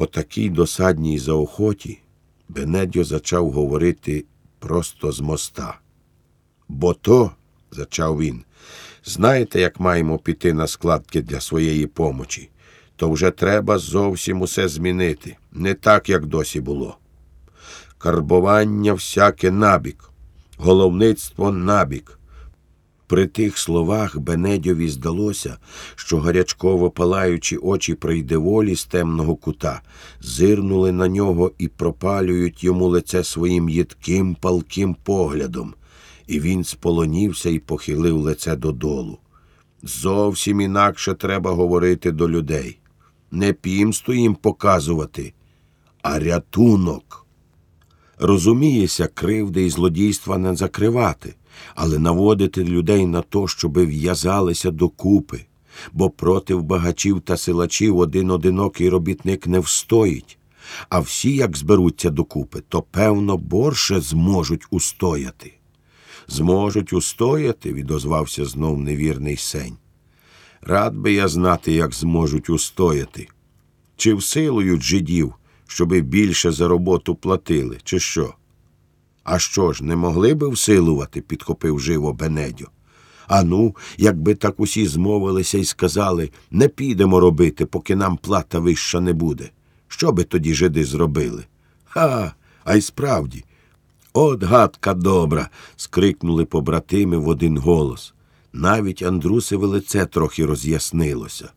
По такій досадній заохоті Бенедьо зачав говорити просто з моста. Бо то, зачав він, знаєте, як маємо піти на складки для своєї помочі, то вже треба зовсім усе змінити, не так, як досі було. Карбування всяке набік, головництво набік. При тих словах Бенедьові здалося, що гарячково палаючі очі прийдеволі з темного кута зирнули на нього і пропалюють йому лице своїм їдким палким поглядом, і він сполонівся і похилив лице додолу. Зовсім інакше треба говорити до людей. Не пімсту їм показувати, а рятунок. Розуміється, кривди і злодійства не закривати, але наводити людей на то, щоби в'язалися докупи, бо проти багачів та силачів один одинокий робітник не встоїть, а всі, як зберуться докупи, то певно борше зможуть устояти. Зможуть устояти, відозвався знов невірний сень. Рад би я знати, як зможуть устояти. Чи всилують жидів, щоби більше за роботу платили, чи що? А що ж, не могли би всилувати, підхопив живо Бенедьо. А ну, якби так усі змовилися і сказали не підемо робити, поки нам плата вища не буде. Що би тоді жиди зробили? Ха, а й справді. От гадка добра. скрикнули побратими в один голос. Навіть Андрусеве лице трохи роз'яснилося.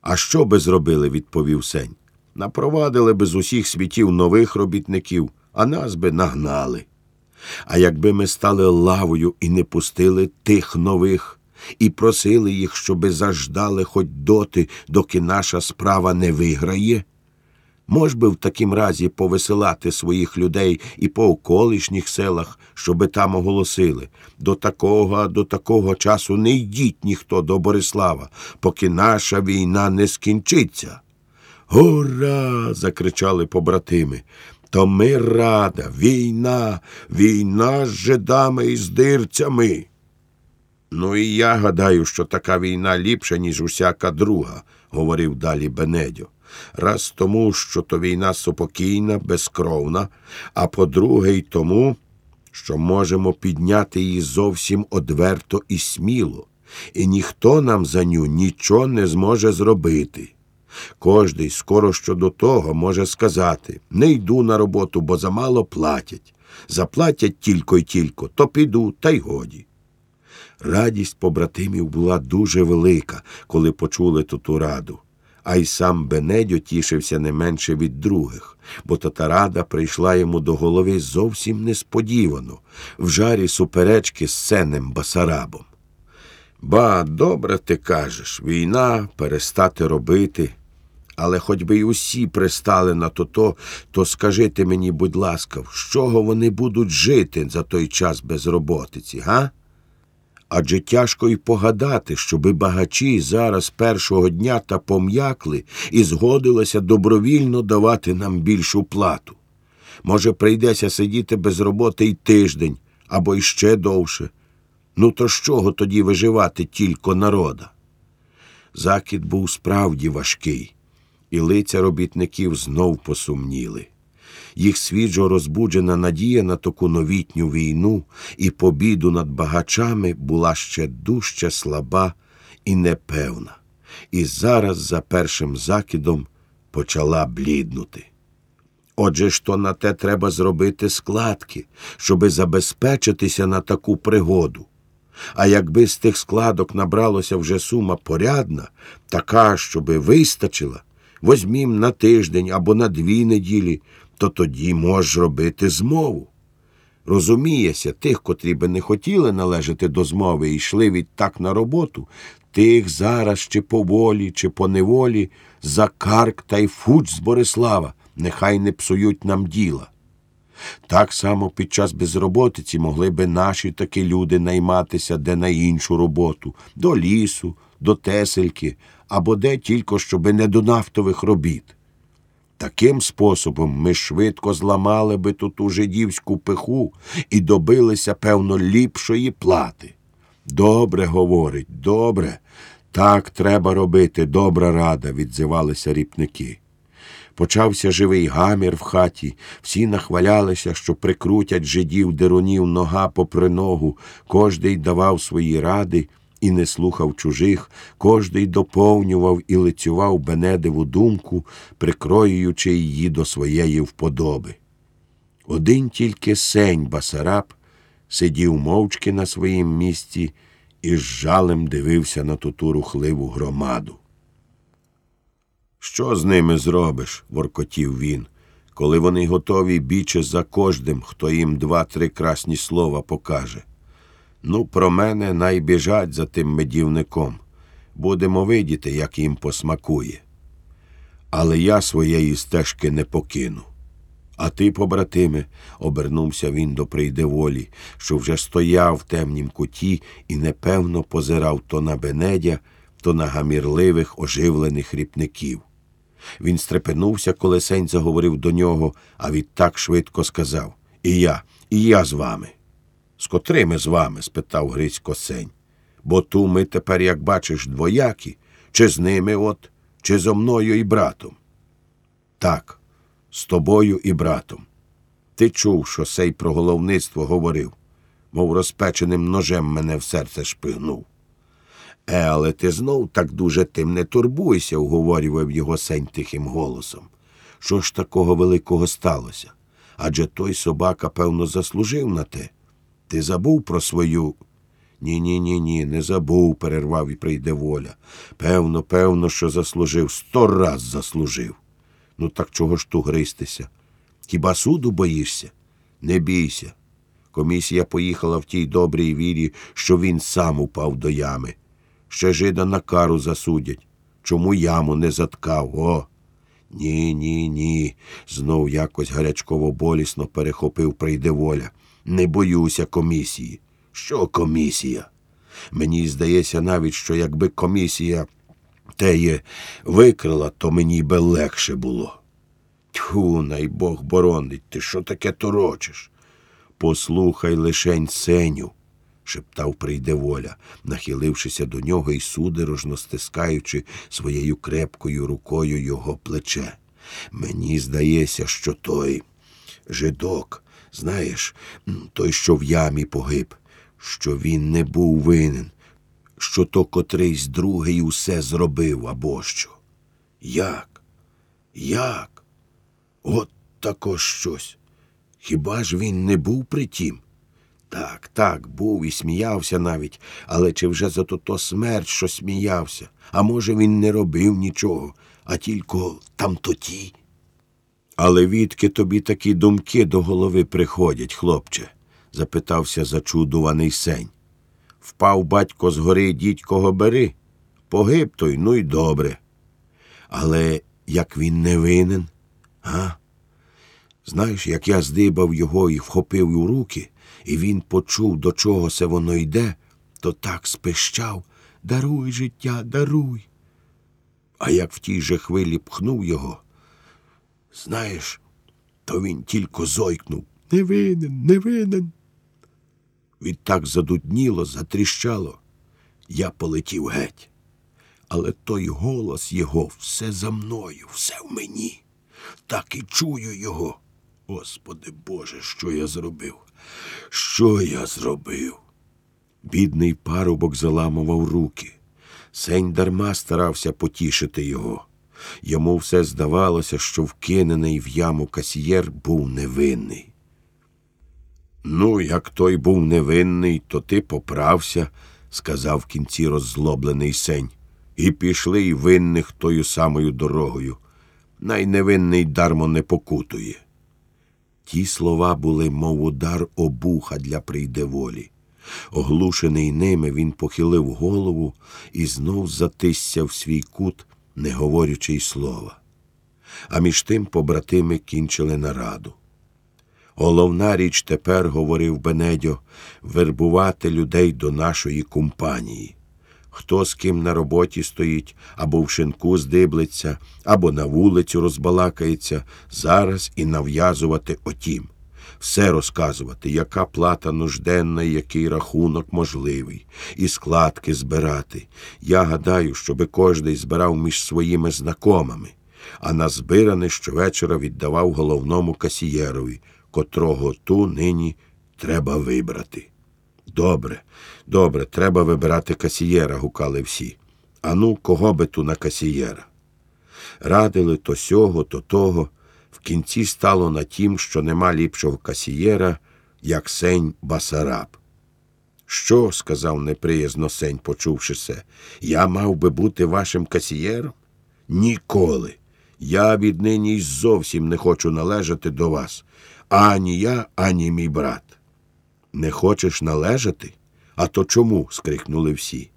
А що би зробили, відповів сень. Напровадили би з усіх світів нових робітників, а нас би нагнали. А якби ми стали лавою і не пустили тих нових, і просили їх, щоби заждали хоч доти, доки наша справа не виграє, мож би в такім разі повеселати своїх людей і по околишніх селах, щоби там оголосили до такого, до такого часу не йдіть ніхто до Борислава, поки наша війна не скінчиться. Ура! закричали побратими. То ми рада, війна, війна з жидами і з дирцями. Ну і я гадаю, що така війна ліпша, ніж усяка друга, говорив далі Бенедьо. Раз тому, що то війна супокійна, безкровна, а по-друге, й тому, що можемо підняти її зовсім одверто і сміло, і ніхто нам за ню нічого не зможе зробити. Кожний скоро що до того може сказати не йду на роботу, бо замало платять. Заплатять тільки й тільки, то піду, та й годі. Радість побратимів була дуже велика, коли почули ту раду. А й сам Бенедьо тішився не менше від других, бо та рада прийшла йому до голови зовсім несподівано, в жарі суперечки з сенем Басарабом. Ба, добре ти кажеш, війна перестати робити. Але хоч би й усі пристали на то, то то скажи мені, будь ласка, з чого вони будуть жити за той час безроботиці, га? Адже тяжко й погадати, щоби багачі зараз першого дня та пом'якли і згодилися добровільно давати нам більшу плату. Може, прийдеться сидіти без роботи й тиждень або й ще довше. Ну, то з чого тоді виживати тільки народа? Закид був справді важкий, і лиця робітників знов посумніли. Їх свіжо розбуджена надія на таку новітню війну і побіду над багачами була ще дужче слаба і непевна, і зараз за першим закидом почала бліднути. Отже ж на те треба зробити складки, щоби забезпечитися на таку пригоду. А якби з тих складок набралося вже сума порядна, така, щоби вистачила, возьмім на тиждень або на дві неділі, то тоді можеш робити змову. Розумієся, тих, котрі би не хотіли належати до змови і йшли відтак на роботу, тих зараз чи по волі, чи по неволі за карк та й фуч з Борислава, нехай не псують нам діла. Так само під час безроботиці могли би наші такі люди найматися де на іншу роботу, до лісу, до тесельки або де тільки щоби не до нафтових робіт. Таким способом ми швидко зламали би тут ту жидівську пиху і добилися, певно, ліпшої плати. Добре говорить, добре. Так треба робити, добра рада, відзивалися ріпники. Почався живий гамір в хаті, всі нахвалялися, що прикрутять жидів дерунів нога попри ногу, кожний давав свої ради і не слухав чужих, кожний доповнював і лицював Бенедеву думку, прикроюючи її до своєї вподоби. Один тільки сень Басараб сидів мовчки на своїм місці і з жалем дивився на ту ту рухливу громаду. Що з ними зробиш? воркотів він, коли вони готові біче за кожним, хто їм два-три красні слова покаже. Ну, про мене найбіжать за тим медівником. Будемо видіти, як їм посмакує. Але я своєї стежки не покину. А ти, побратиме, обернувся він до прийдеволі, що вже стояв в темнім куті і непевно позирав то на бенедя, то на гамірливих оживлених ріпників. Він стрепенувся, коли сень заговорив до нього, а відтак швидко сказав І я, і я з вами. З котрими з вами? спитав Грицько сень. Бо ту ми тепер, як бачиш, двоякі, чи з ними от, чи зо мною і братом. Так, з тобою і братом. Ти чув, що сей про головництво говорив, мов розпеченим ножем мене в серце шпигнув. Е, але ти знов так дуже тим не турбуйся, уговорював його сень тихим голосом. Що ж такого великого сталося? Адже той собака, певно, заслужив на те. Ти забув про свою. Ні, ні, ні, ні, не забув, перервав і прийде воля. Певно, певно, що заслужив, сто раз заслужив. Ну так чого ж ту гристися? Хіба суду боїшся? Не бійся. Комісія поїхала в тій добрій вірі, що він сам упав до ями. Ще жида на кару засудять. Чому яму не заткав? О. Ні, ні, ні. Знов якось гарячково болісно перехопив прийде воля. Не боюся комісії. Що комісія? Мені здається навіть, що якби комісія теє викрила, то мені би легше було. Тьху, най Бог боронить, ти що таке торочиш? Послухай лишень сеню, шептав прийде воля, нахилившися до нього і судорожно стискаючи своєю крепкою рукою його плече. Мені здається, що той жидок, знаєш, той, що в ямі погиб, що він не був винен, що то котрийсь другий усе зробив або що. Як? Як? От також щось. Хіба ж він не був при тім? Так, так, був і сміявся навіть, але чи вже за то смерть, що сміявся? А може, він не робив нічого, а тільки там тоті. Але відки тобі такі думки до голови приходять, хлопче? запитався зачудуваний сень. Впав батько з гори дідького бери, погиб той, ну й добре. Але як він не винен, а? Знаєш, як я здибав його і вхопив у руки, і він почув, до чого це воно йде, то так спищав Даруй життя, даруй. А як в тій же хвилі пхнув його, знаєш, то він тільки зойкнув Не винен, не винен. Відтак задудніло, затріщало. Я полетів геть. Але той голос його все за мною, все в мені. Так і чую його. Господи Боже, що я зробив? Що я зробив? Бідний парубок заламував руки. Сень дарма старався потішити його. Йому все здавалося, що вкинений в яму касьєр був невинний. Ну, як той був невинний, то ти поправся, сказав в кінці роззлоблений сень, і пішли й винних тою самою дорогою. Найневинний дармо не покутує. Ті слова були, мов удар обуха для прийдеволі. Оглушений ними, він похилив голову і знов затисся в свій кут, не говорячи й слова. А між тим побратими кінчили нараду. Головна річ тепер, говорив Бенедьо, вербувати людей до нашої компанії. Хто з ким на роботі стоїть, або в шинку здиблеться, або на вулицю розбалакається, зараз і нав'язувати отім. Все розказувати, яка плата нужденна, який рахунок можливий, і складки збирати. Я гадаю, щоби кожний збирав між своїми знакомими. а назбиране щовечора віддавав головному касієрові, котрого ту нині треба вибрати. Добре, добре, треба вибирати касієра, гукали всі. Ану, кого би ту на касієра? Радили то сього, то того. В кінці стало на тім, що нема ліпшого касієра, як сень Басараб. Що? сказав неприязно сень, почувши се, я мав би бути вашим касієром? Ніколи. Я віднині й зовсім не хочу належати до вас. Ані я, ані мій брат. Не хочеш належати? А то чому? скрикнули всі.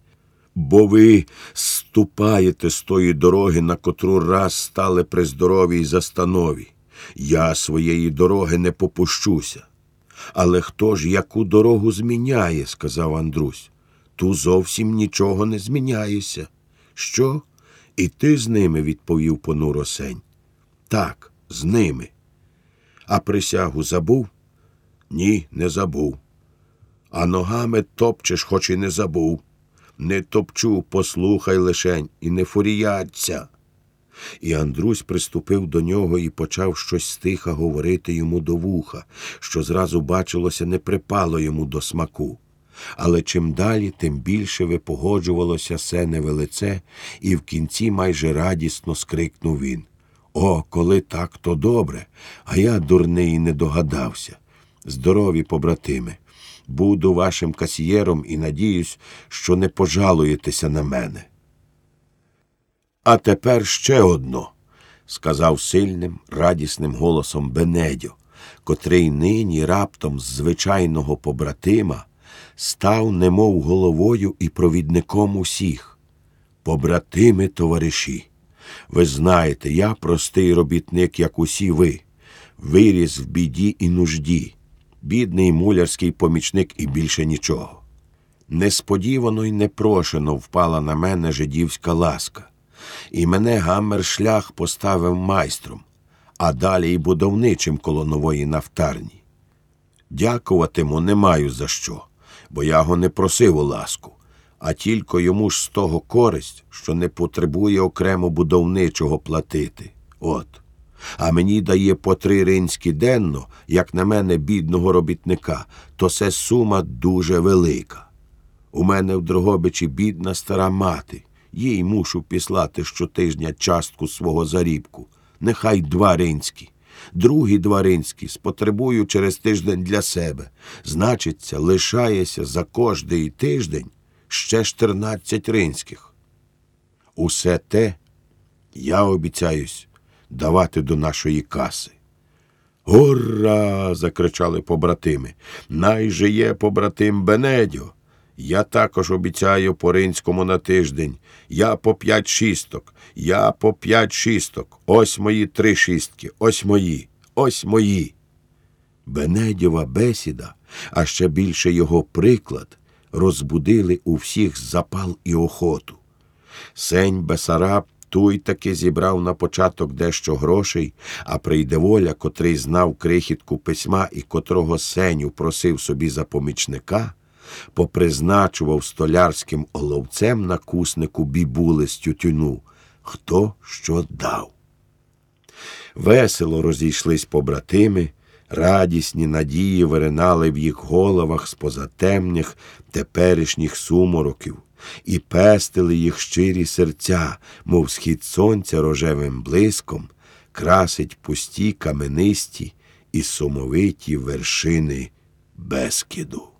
Бо ви ступаєте з тої дороги, на котру раз стали при здоровій застанові. Я своєї дороги не попущуся. Але хто ж яку дорогу зміняє, сказав Андрусь. Ту зовсім нічого не зміняєшся. Що? І ти з ними, відповів понуро сень. Так, з ними. А присягу забув? Ні, не забув. А ногами топчеш, хоч і не забув. Не топчу, послухай лишень, і не фуріяться. І Андрусь приступив до нього і почав щось стиха говорити йому до вуха, що зразу бачилося, не припало йому до смаку. Але чим далі, тим більше випогоджувалося се невелице, і в кінці майже радісно скрикнув він. О, коли так, то добре, а я дурний не догадався. Здорові побратими, буду вашим касієром і надіюсь, що не пожалуєтеся на мене. А тепер ще одно, сказав сильним, радісним голосом Бенедьо, котрий нині раптом з звичайного побратима став немов головою і провідником усіх. Побратими, товариші, ви знаєте, я простий робітник, як усі ви, виріс в біді і нужді, бідний мулярський помічник і більше нічого. Несподівано й непрошено впала на мене жидівська ласка, і мене гаммер шлях поставив майстром, а далі й будовничим коло нової нафтарні. Дякуватиму не маю за що, бо я го не просив у ласку, а тільки йому ж з того користь, що не потребує окремо будовничого платити. От. А мені дає по три ринські денно, як на мене, бідного робітника, то це сума дуже велика. У мене в Дрогобичі бідна стара мати. Їй мушу післати щотижня частку свого зарібку. Нехай два ринські. Другі два ринські спотребую через тиждень для себе. Значиться, лишається за кожний тиждень ще 14 ринських. Усе те я обіцяюсь давати до нашої каси. Ура! закричали побратими. Найже є побратим Бенедьо. Я також обіцяю по ринському на тиждень. Я по п'ять шісток, я по п'ять шісток. Ось мої три шістки, ось мої, ось мої. Бенедьова бесіда, а ще більше його приклад, розбудили у всіх запал і охоту. Сень Бесараб той таки зібрав на початок дещо грошей, а прийде воля, котрий знав крихітку письма і котрого сеню просив собі за помічника, попризначував столярським оловцем на куснику бібули з тютюну, хто що дав. Весело розійшлись побратими, радісні надії виринали в їх головах з позатемних теперішніх сумороків і пестили їх щирі серця, мов схід сонця рожевим блиском, красить пусті каменисті і сумовиті вершини Бескіду.